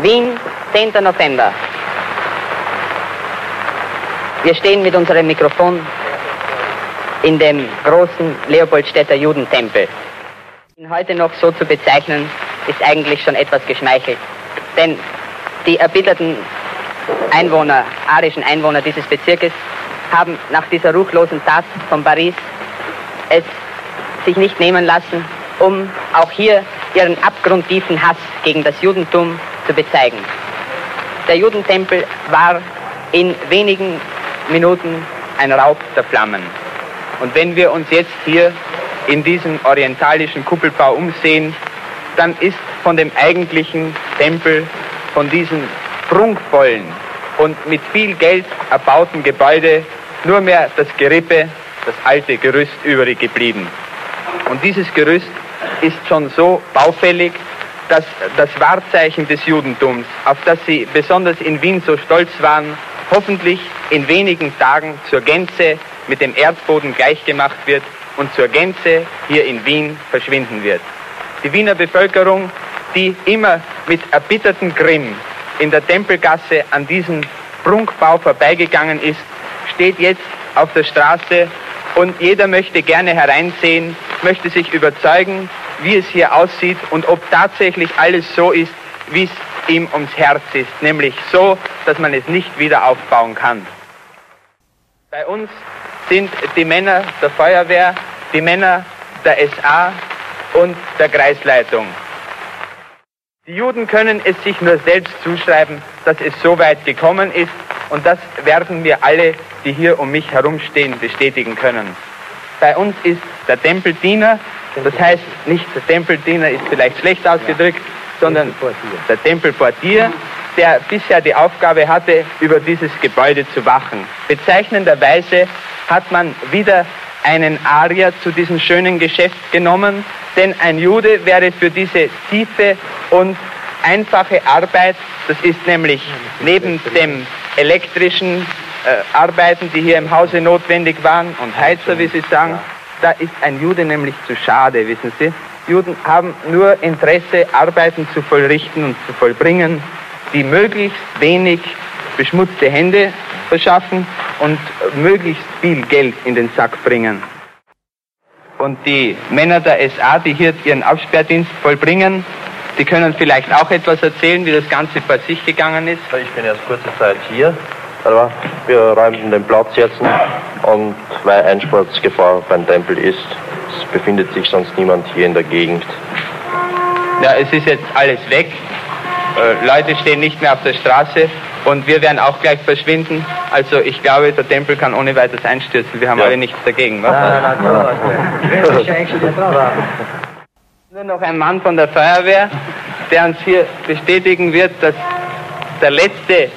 Wien, 10. November. Wir stehen mit unserem Mikrofon in dem großen Leopoldstädter Judentempel. Ihn heute noch so zu bezeichnen, ist eigentlich schon etwas geschmeichelt. Denn die erbitterten Einwohner, arischen Einwohner dieses Bezirkes haben nach dieser ruchlosen Tat von Paris es sich nicht nehmen lassen, um auch hier ihren abgrundtiefen Hass gegen das Judentum zu bezeigen. Der Judentempel war in wenigen Minuten ein Raub der Flammen. Und wenn wir uns jetzt hier in diesem orientalischen Kuppelbau umsehen, dann ist von dem eigentlichen Tempel, von diesem prunkvollen und mit viel Geld erbauten Gebäude nur mehr das Gerippe, das alte Gerüst übrig geblieben. Und dieses Gerüst ist schon so baufällig, dass das Wahrzeichen des Judentums, auf das sie besonders in Wien so stolz waren, hoffentlich in wenigen Tagen zur Gänze mit dem Erdboden gleichgemacht wird und zur Gänze hier in Wien verschwinden wird. Die Wiener Bevölkerung, die immer mit erbittertem Grimm in der Tempelgasse an diesem Prunkbau vorbeigegangen ist, steht jetzt auf der Straße und jeder möchte gerne hereinsehen, möchte sich überzeugen, wie es hier aussieht und ob tatsächlich alles so ist, wie es ihm ums Herz ist, nämlich so, dass man es nicht wieder aufbauen kann. Bei uns sind die Männer der Feuerwehr, die Männer der SA und der Kreisleitung. Die Juden können es sich nur selbst zuschreiben, dass es so weit gekommen ist und das werden mir alle, die hier um mich herumstehen, bestätigen können. Bei uns ist der Tempeldiener, das heißt nicht der Tempeldiener ist vielleicht schlecht ausgedrückt, sondern der Tempelportier, der bisher die Aufgabe hatte, über dieses Gebäude zu wachen. Bezeichnenderweise hat man wieder einen Arier zu diesem schönen Geschäft genommen, denn ein Jude wäre für diese tiefe und einfache Arbeit, das ist nämlich neben dem elektrischen äh, Arbeiten, die hier im Hause notwendig waren und Heizer, wie Sie sagen, da ist ein Jude nämlich zu schade, wissen Sie. Juden haben nur Interesse, Arbeiten zu vollrichten und zu vollbringen, die möglichst wenig beschmutzte Hände verschaffen und möglichst viel Geld in den Sack bringen. Und die Männer der SA, die hier ihren Absperrdienst vollbringen, die können vielleicht auch etwas erzählen, wie das Ganze bei sich gegangen ist. Ich bin erst kurze Zeit hier, aber wir räumten den Platz jetzt und weil Einsturzgefahr beim Tempel ist, es befindet sich sonst niemand hier in der Gegend. Ja, es ist jetzt alles weg. Äh, Leute stehen nicht mehr auf der Straße und wir werden auch gleich verschwinden. Also ich glaube, der Tempel kann ohne weiteres einstürzen. Wir haben ja. alle nichts dagegen. Was? Nur noch ein Mann von der Feuerwehr, der uns hier bestätigen wird, dass der letzte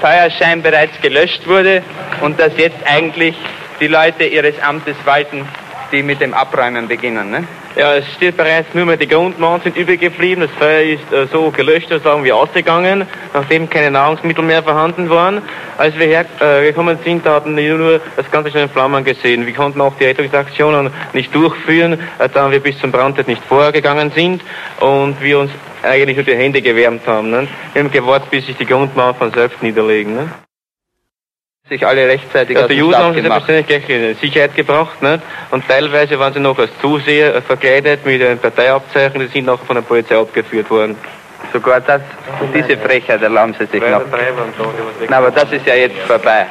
Feuerschein bereits gelöscht wurde und dass jetzt eigentlich die Leute ihres Amtes walten, die mit dem Abräumen beginnen. Ne? Ja, es steht bereits nur mehr die Grundmauern sind übrig geblieben. Das Feuer ist äh, so gelöscht, sagen wir, ausgegangen, nachdem keine Nahrungsmittel mehr vorhanden waren. Als wir hergekommen äh, sind, hatten wir nur das Ganze schon in Flammen gesehen. Wir konnten auch die Rettungsaktionen nicht durchführen, äh, da wir bis zum Brandtest nicht vorgegangen sind und wir uns eigentlich nur die Hände gewärmt haben. Ne? Wir haben gewartet, bis sich die Grundmauern von selbst niederlegen. Ne? Sich alle rechtzeitig ja, aus Die Juden haben sich selbstverständlich gleich in Sicherheit gebracht. Nicht? Und teilweise waren sie noch als Zuseher verkleidet mit einem Parteiabzeichen, die sind nachher von der Polizei abgeführt worden. Sogar das, diese Frechheit erlauben sie sich noch. Na, aber das ist ja jetzt vorbei.